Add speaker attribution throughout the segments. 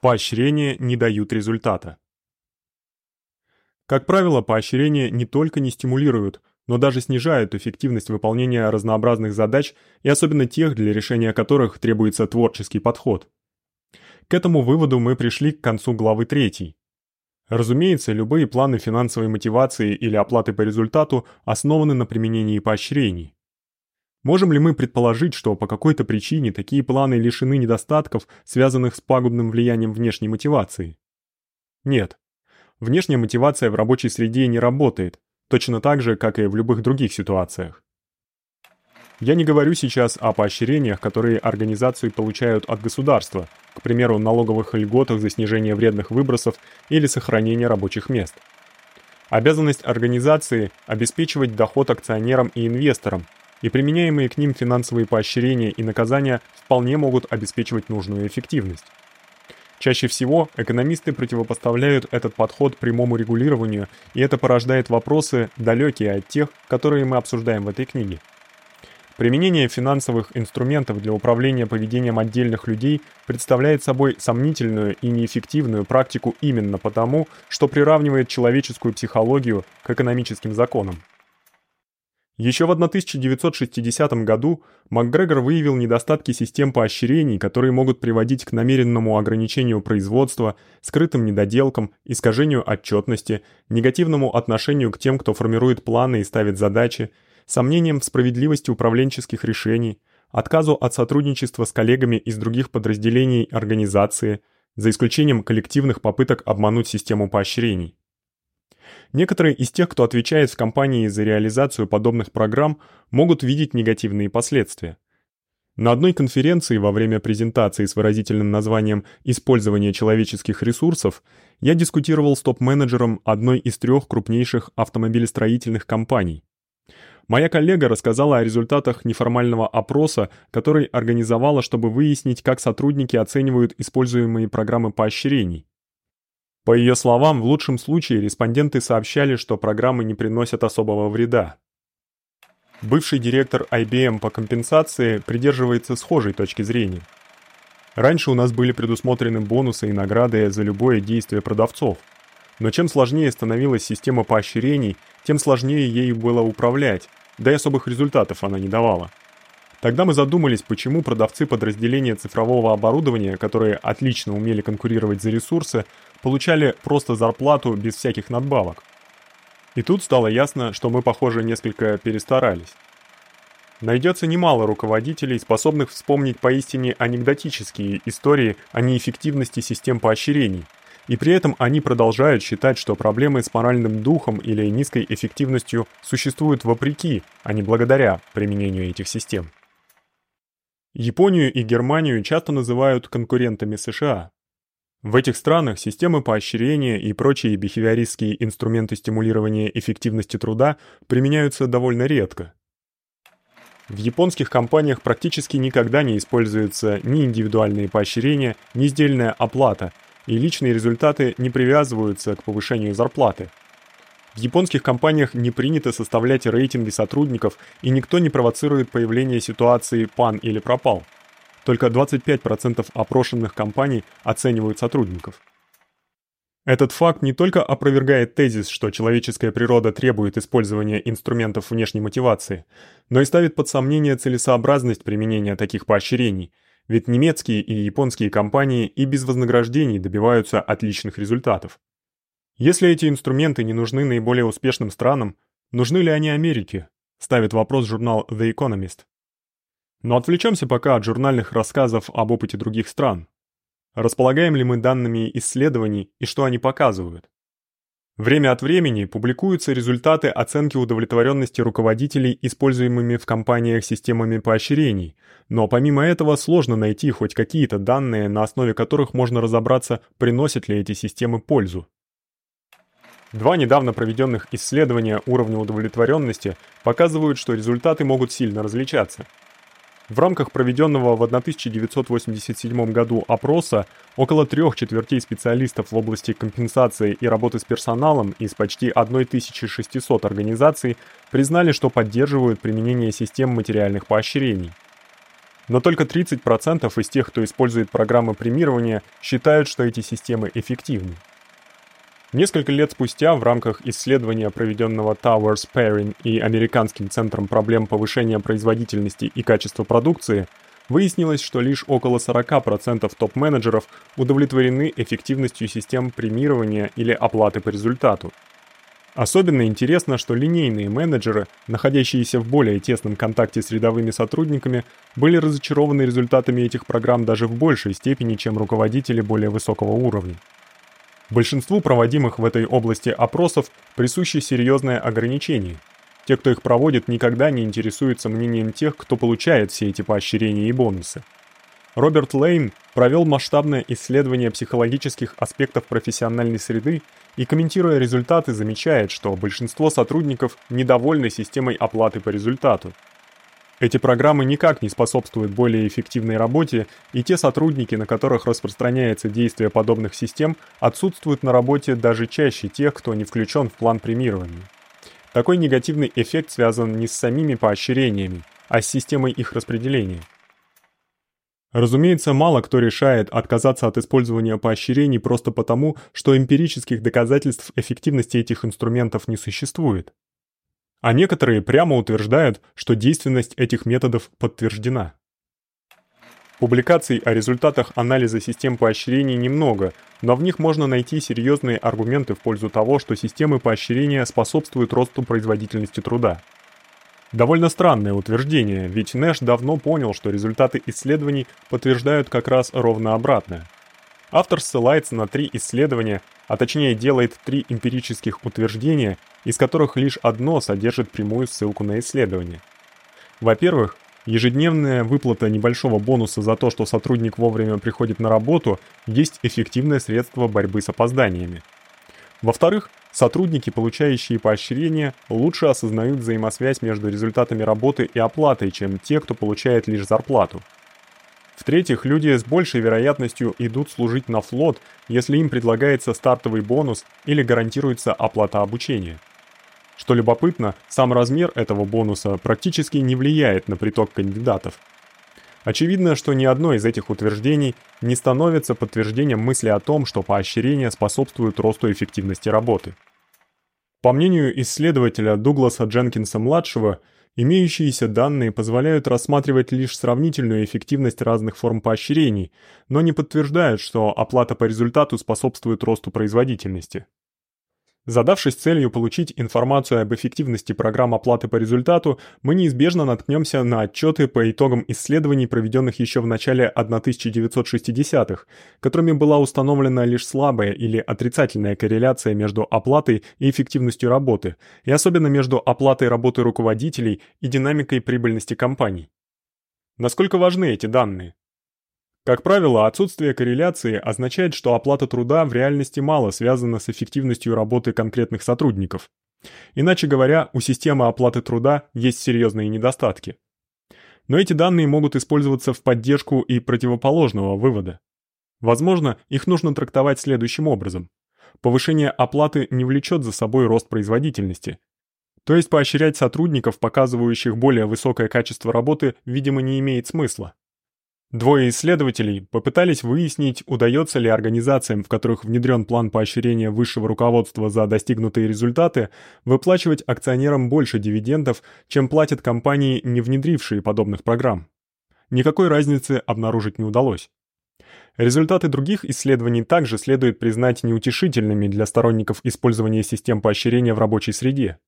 Speaker 1: Поощрения не дают результата. Как правило, поощрения не только не стимулируют, но даже снижают эффективность выполнения разнообразных задач и особенно тех, для решения которых требуется творческий подход. К этому выводу мы пришли к концу главы 3. Разумеется, любые планы финансовой мотивации или оплаты по результату основаны на применении поощрений. Можем ли мы предположить, что по какой-то причине такие планы лишены недостатков, связанных с пагубным влиянием внешней мотивации? Нет. Внешняя мотивация в рабочей среде не работает, точно так же, как и в любых других ситуациях. Я не говорю сейчас о поощрениях, которые организации получают от государства, к примеру, налоговых льготах за снижение вредных выбросов или сохранение рабочих мест. Обязанность организации обеспечивать доход акционерам и инвесторам, и применяемые к ним финансовые поощрения и наказания вполне могут обеспечивать нужную эффективность. Чаще всего экономисты противопоставляют этот подход прямому регулированию, и это порождает вопросы, далекие от тех, которые мы обсуждаем в этой книге. Применение финансовых инструментов для управления поведением отдельных людей представляет собой сомнительную и неэффективную практику именно потому, что приравнивает человеческую психологию к экономическим законам. Еще в 1960 году МакГрегор выявил недостатки систем поощрений, которые могут приводить к намеренному ограничению производства, скрытым недоделкам, искажению отчетности, негативному отношению к тем, кто формирует планы и ставит задачи, сомнениям в справедливости управленческих решений, отказу от сотрудничества с коллегами из других подразделений организации, за исключением коллективных попыток обмануть систему поощрений. Некоторые из тех, кто отвечает в компании за реализацию подобных программ, могут видеть негативные последствия. На одной конференции во время презентации с выразительным названием «Использование человеческих ресурсов» я дискутировал с топ-менеджером одной из трех крупнейших автомобилестроительных компаний. Моя коллега рассказала о результатах неформального опроса, который организовала, чтобы выяснить, как сотрудники оценивают используемые программы поощрений. По ее словам, в лучшем случае респонденты сообщали, что программы не приносят особого вреда. Бывший директор IBM по компенсации придерживается схожей точки зрения. Раньше у нас были предусмотрены бонусы и награды за любое действие продавцов. Но чем сложнее становилась система поощрений, тем сложнее ей было управлять, да и особых результатов она не давала. Тогда мы задумались, почему продавцы подразделения цифрового оборудования, которые отлично умели конкурировать за ресурсы, получали просто зарплату без всяких надбавок. И тут стало ясно, что мы, похоже, несколько перестарались. Найдется немало руководителей, способных вспомнить поистине анекдотические истории о неэффективности систем поощрений, и при этом они продолжают считать, что проблемы с моральным духом или низкой эффективностью существуют вопреки, а не благодаря применению этих систем. Японию и Германию часто называют конкурентами США. В этих странах системы поощрения и прочие бихевиористские инструменты стимулирования эффективности труда применяются довольно редко. В японских компаниях практически никогда не используются ни индивидуальные поощрения, ни сдельная оплата, и личные результаты не привязываются к повышению зарплаты. В японских компаниях не принято составлять рейтинги сотрудников, и никто не провоцирует появление ситуации «пан» или «пропал». Только 25% опрошенных компаний оценивают сотрудников. Этот факт не только опровергает тезис, что человеческая природа требует использования инструментов внешней мотивации, но и ставит под сомнение целесообразность применения таких поощрений, ведь немецкие и японские компании и без вознаграждений добиваются отличных результатов. Если эти инструменты не нужны наиболее успешным странам, нужны ли они Америке? Ставит вопрос журнал The Economist. Но отвлечемся пока от журнальных рассказов об опыте других стран. Располагаем ли мы данными исследований и что они показывают? Время от времени публикуются результаты оценки удовлетворенности руководителей используемыми в компаниях системами поощрений, но помимо этого сложно найти хоть какие-то данные, на основе которых можно разобраться, приносят ли эти системы пользу. Два недавно проведенных исследования уровня удовлетворенности показывают, что результаты могут сильно различаться. В рамках проведенного в 1987 году опроса около трех четвертей специалистов в области компенсации и работы с персоналом из почти 1600 организаций признали, что поддерживают применение систем материальных поощрений. но только 30% из тех, кто использует программы премирования, считают, что эти системы эффективны. Несколько лет спустя в рамках исследования, проведенного Towers Pairing и Американским центром проблем повышения производительности и качества продукции, выяснилось, что лишь около 40% топ-менеджеров удовлетворены эффективностью систем премирования или оплаты по результату. Особенно интересно, что линейные менеджеры, находящиеся в более тесном контакте с рядовыми сотрудниками, были разочарованы результатами этих программ даже в большей степени, чем руководители более высокого уровня. Большинству проводимых в этой области опросов присуще серьезное ограничение. Те, кто их проводит, никогда не интересуются мнением тех, кто получает все эти поощрения и бонусы. Роберт Лейн провел масштабное исследование психологических аспектов профессиональной среды и, комментируя результаты, замечает, что большинство сотрудников недовольны системой оплаты по результату. Эти программы никак не способствуют более эффективной работе, и те сотрудники, на которых распространяется действие подобных систем, отсутствуют на работе даже чаще тех, кто не включен в план премирования. Такой негативный эффект связан не с самими поощрениями, а с системой их распределения. Разумеется, мало кто решает отказаться от использования поощрений просто потому, что эмпирических доказательств эффективности этих инструментов не существует. А некоторые прямо утверждают, что действенность этих методов подтверждена. Публикаций о результатах анализа систем поощрений немного, но в них можно найти серьезные аргументы в пользу того, что системы поощрения способствуют росту производительности труда. Довольно странное утверждение, ведь Нэш давно понял, что результаты исследований подтверждают как раз ровно обратное. Автор ссылается на три исследования, а точнее делает три эмпирических утверждения, из которых лишь одно содержит прямую ссылку на исследование. Во-первых, ежедневная выплата небольшого бонуса за то, что сотрудник вовремя приходит на работу, есть эффективное средство борьбы с опозданиями. Во-вторых, Сотрудники, получающие поощрения, лучше осознают взаимосвязь между результатами работы и оплатой, чем те, кто получает лишь зарплату. В-третьих, люди с большей вероятностью идут служить на флот, если им предлагается стартовый бонус или гарантируется оплата обучения. Что любопытно, сам размер этого бонуса практически не влияет на приток кандидатов. Очевидно, что ни одно из этих утверждений не становится подтверждением мысли о том, что поощрения способствуют росту эффективности работы. По мнению исследователя Дугласа Дженкинса-младшего, имеющиеся данные позволяют рассматривать лишь сравнительную эффективность разных форм поощрений, но не подтверждают, что оплата по результату способствует росту производительности. Задавшись целью получить информацию об эффективности программ оплаты по результату, мы неизбежно наткнёмся на отчёты по итогам исследований, проведённых ещё в начале 1960-х, которыми была установлена лишь слабая или отрицательная корреляция между оплатой и эффективностью работы, и особенно между оплатой работы руководителей и динамикой прибыльности компаний. Насколько важны эти данные? Как правило, отсутствие корреляции означает, что оплата труда в реальности мало связана с эффективностью работы конкретных сотрудников. Иначе говоря, у системы оплаты труда есть серьезные недостатки. Но эти данные могут использоваться в поддержку и противоположного вывода. Возможно, их нужно трактовать следующим образом. Повышение оплаты не влечет за собой рост производительности. То есть поощрять сотрудников, показывающих более высокое качество работы, видимо, не имеет смысла. Двое исследователей попытались выяснить, удается ли организациям, в которых внедрен план поощрения высшего руководства за достигнутые результаты, выплачивать акционерам больше дивидендов, чем платят компании, не внедрившие подобных программ. Никакой разницы обнаружить не удалось. Результаты других исследований также следует признать неутешительными для сторонников использования систем поощрения в рабочей среде.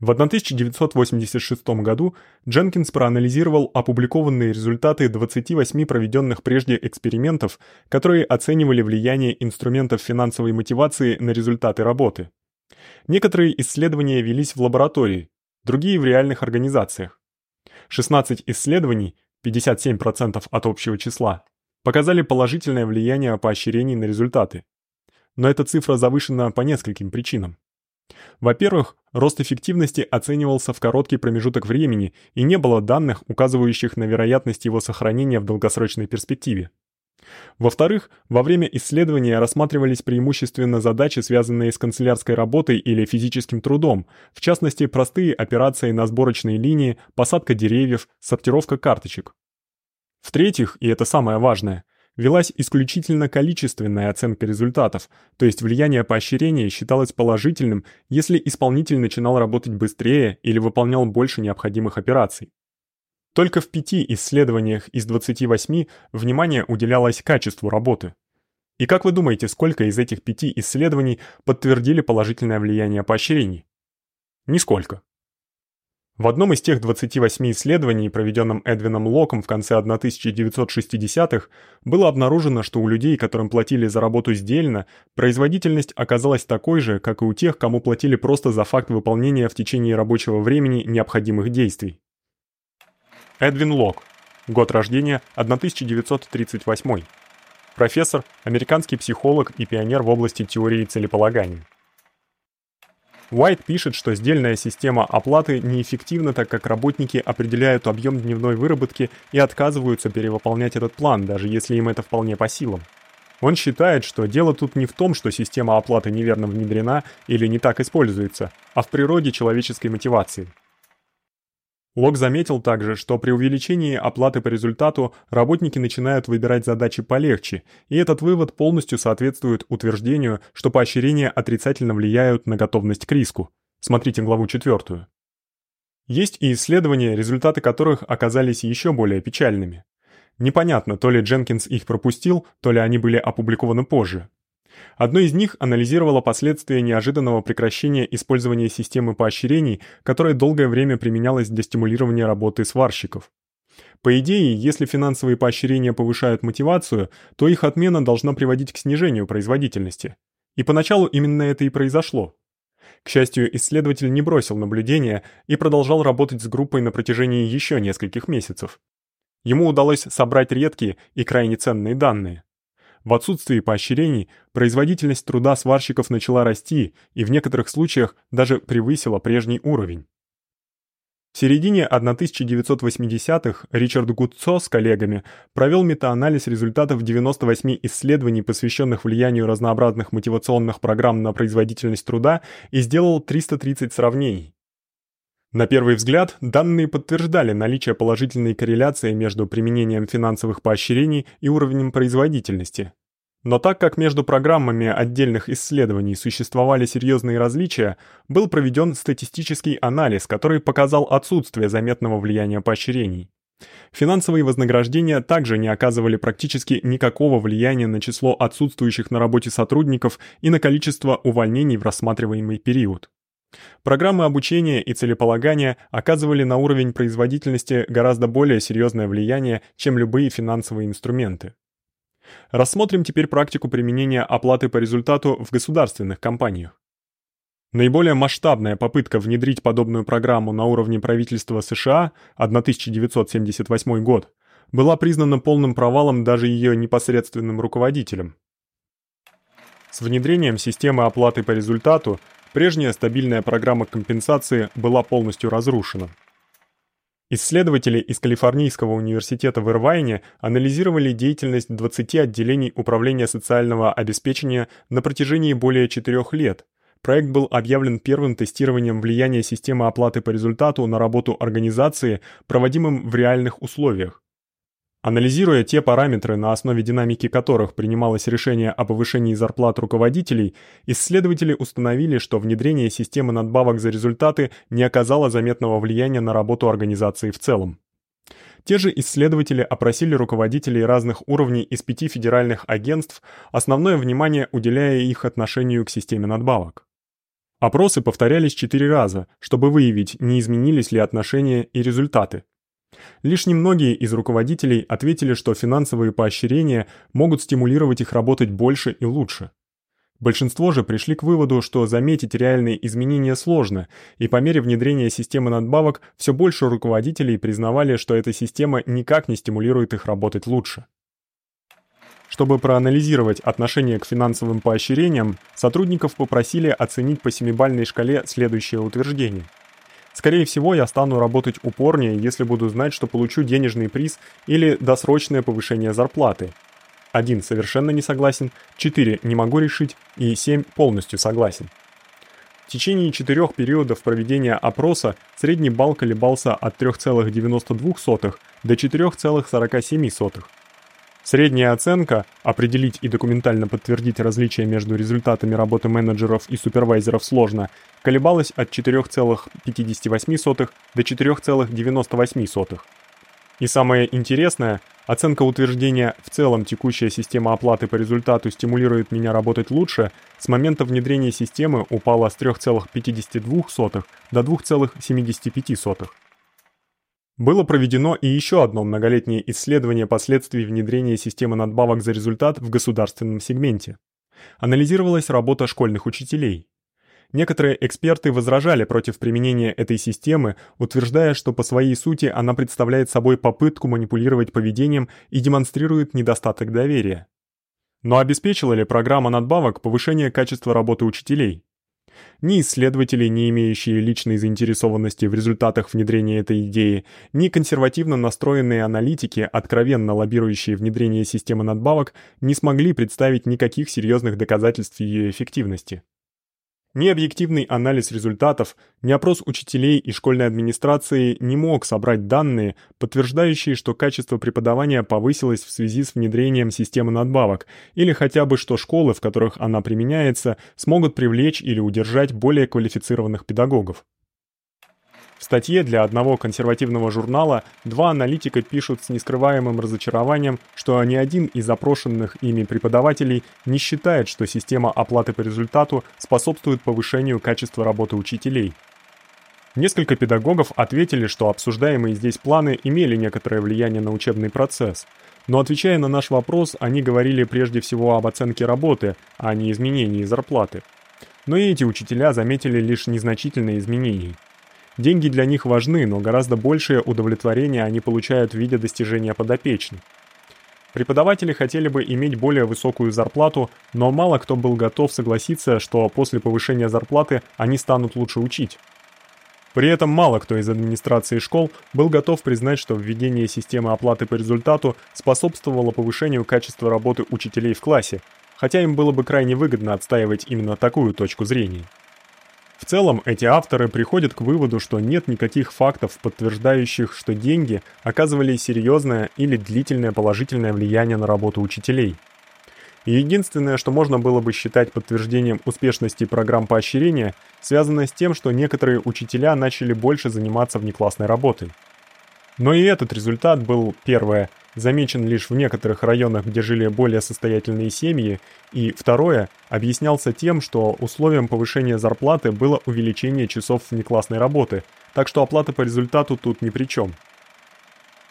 Speaker 1: В 1986 году Дженкинс проанализировал опубликованные результаты 28 проведенных прежде экспериментов, которые оценивали влияние инструментов финансовой мотивации на результаты работы. Некоторые исследования велись в лаборатории, другие в реальных организациях. 16 исследований, 57% от общего числа, показали положительное влияние поощрений на результаты. Но эта цифра завышена по нескольким причинам. Во-первых, рост эффективности оценивался в короткий промежуток времени, и не было данных, указывающих на вероятность его сохранения в долгосрочной перспективе. Во-вторых, во время исследования рассматривались преимущественно задачи, связанные с канцелярской работой или физическим трудом, в частности, простые операции на сборочной линии, посадка деревьев, сортировка карточек. В-третьих, и это самое важное, велась исключительно количественная оценка результатов, то есть влияние поощрения считалось положительным, если исполнитель начинал работать быстрее или выполнял больше необходимых операций. Только в пяти исследованиях из 28 внимание уделялось качеству работы. И как вы думаете, сколько из этих пяти исследований подтвердили положительное влияние поощрений? Нисколько. В одном из тех 28 исследований, проведенном Эдвином Локом в конце 1960-х, было обнаружено, что у людей, которым платили за работу сдельно, производительность оказалась такой же, как и у тех, кому платили просто за факт выполнения в течение рабочего времени необходимых действий. Эдвин Лок. Год рождения 1938. Профессор, американский психолог и пионер в области теории целеполагания. Уайт пишет, что сдельная система оплаты неэффективна, так как работники определяют объем дневной выработки и отказываются перевыполнять этот план, даже если им это вполне по силам. Он считает, что дело тут не в том, что система оплаты неверно внедрена или не так используется, а в природе человеческой мотивации. Лок заметил также, что при увеличении оплаты по результату работники начинают выбирать задачи полегче, и этот вывод полностью соответствует утверждению, что поощрения отрицательно влияют на готовность к риску. Смотрите главу 4. Есть и исследования, результаты которых оказались еще более печальными. Непонятно, то ли Дженкинс их пропустил, то ли они были опубликованы позже. Одно из них анализировало последствия неожиданного прекращения использования системы поощрений, которая долгое время применялась для стимулирования работы сварщиков. По идее, если финансовые поощрения повышают мотивацию, то их отмена должна приводить к снижению производительности. И поначалу именно это и произошло. К счастью, исследователь не бросил наблюдения и продолжал работать с группой на протяжении еще нескольких месяцев. Ему удалось собрать редкие и крайне ценные данные. В отсутствии поощрений производительность труда сварщиков начала расти и в некоторых случаях даже превысила прежний уровень. В середине 1980-х Ричард Гудцо с коллегами провел метаанализ результатов 98 исследований, посвященных влиянию разнообразных мотивационных программ на производительность труда, и сделал 330 сравнений. На первый взгляд, данные подтверждали наличие положительной корреляции между применением финансовых поощрений и уровнем производительности. Но так как между программами отдельных исследований существовали серьезные различия, был проведен статистический анализ, который показал отсутствие заметного влияния поощрений. Финансовые вознаграждения также не оказывали практически никакого влияния на число отсутствующих на работе сотрудников и на количество увольнений в рассматриваемый период. Программы обучения и целеполагания оказывали на уровень производительности гораздо более серьезное влияние, чем любые финансовые инструменты. Рассмотрим теперь практику применения оплаты по результату в государственных компаниях. Наиболее масштабная попытка внедрить подобную программу на уровне правительства США 1978 год была признана полным провалом даже ее непосредственным руководителем. С внедрением системы оплаты по результату Прежняя стабильная программа компенсации была полностью разрушена. Исследователи из Калифорнийского университета в Ирвайне анализировали деятельность 20 отделений управления социального обеспечения на протяжении более 4 лет. Проект был объявлен первым тестированием влияния системы оплаты по результату на работу организации, проводимым в реальных условиях. Анализируя те параметры, на основе динамики которых принималось решение о повышении зарплат руководителей, исследователи установили, что внедрение системы надбавок за результаты не оказало заметного влияния на работу организации в целом. Те же исследователи опросили руководителей разных уровней из пяти федеральных агентств, основное внимание уделяя их отношению к системе надбавок. Опросы повторялись четыре раза, чтобы выявить, не изменились ли отношения и результаты. Лишь немногие из руководителей ответили, что финансовые поощрения могут стимулировать их работать больше и лучше. Большинство же пришли к выводу, что заметить реальные изменения сложно, и по мере внедрения системы надбавок все больше руководителей признавали, что эта система никак не стимулирует их работать лучше. Чтобы проанализировать отношение к финансовым поощрениям, сотрудников попросили оценить по семибалльной шкале следующее утверждение – Скорее всего, я стану работать упорнее, если буду знать, что получу денежный приз или досрочное повышение зарплаты. 1 совершенно не согласен, 4 не могу решить и 7 полностью согласен. В течение четырех периодов проведения опроса средний балл колебался от 3,92 до 4,47. Средняя оценка определить и документально подтвердить различия между результатами работы менеджеров и супервайзеров сложно, колебалась от 4,58 до 4,98. И самое интересное, оценка утверждения в целом текущая система оплаты по результату стимулирует меня работать лучше, с момента внедрения системы упала с 3,52 до 2,75. Было проведено и еще одно многолетнее исследование последствий внедрения системы надбавок за результат в государственном сегменте. Анализировалась работа школьных учителей. Некоторые эксперты возражали против применения этой системы, утверждая, что по своей сути она представляет собой попытку манипулировать поведением и демонстрирует недостаток доверия. Но обеспечила ли программа надбавок повышение качества работы учителей? Ни исследователи, не имеющие личной заинтересованности в результатах внедрения этой идеи, ни консервативно настроенные аналитики, откровенно лоббирующие внедрение системы надбавок, не смогли представить никаких серьезных доказательств её эффективности. Ни объективный анализ результатов, ни опрос учителей и школьной администрации не мог собрать данные, подтверждающие, что качество преподавания повысилось в связи с внедрением системы надбавок, или хотя бы что школы, в которых она применяется, смогут привлечь или удержать более квалифицированных педагогов. В статье для одного консервативного журнала два аналитика пишут с нескрываемым разочарованием, что ни один из запрошенных ими преподавателей не считает, что система оплаты по результату способствует повышению качества работы учителей. Несколько педагогов ответили, что обсуждаемые здесь планы имели некоторое влияние на учебный процесс. Но отвечая на наш вопрос, они говорили прежде всего об оценке работы, а не изменении зарплаты. Но и эти учителя заметили лишь незначительные изменения. Деньги для них важны, но гораздо большее удовлетворение они получают в виде достижения подопечных. Преподаватели хотели бы иметь более высокую зарплату, но мало кто был готов согласиться, что после повышения зарплаты они станут лучше учить. При этом мало кто из администрации школ был готов признать, что введение системы оплаты по результату способствовало повышению качества работы учителей в классе, хотя им было бы крайне выгодно отстаивать именно такую точку зрения. В целом, эти авторы приходят к выводу, что нет никаких фактов, подтверждающих, что деньги оказывали серьезное или длительное положительное влияние на работу учителей. Единственное, что можно было бы считать подтверждением успешности программ поощрения, связано с тем, что некоторые учителя начали больше заниматься внеклассной работой. Но и этот результат был, первое, замечен лишь в некоторых районах, где жили более состоятельные семьи, и второе, объяснялся тем, что условием повышения зарплаты было увеличение часов внеклассной работы, так что оплата по результату тут ни при чем.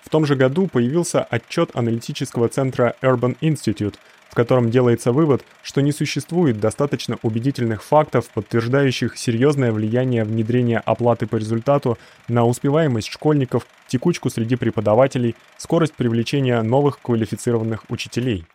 Speaker 1: В том же году появился отчет аналитического центра Urban Institute, в котором делается вывод, что не существует достаточно убедительных фактов, подтверждающих серьезное влияние внедрения оплаты по результату на успеваемость школьников, текучку среди преподавателей, скорость привлечения новых квалифицированных учителей.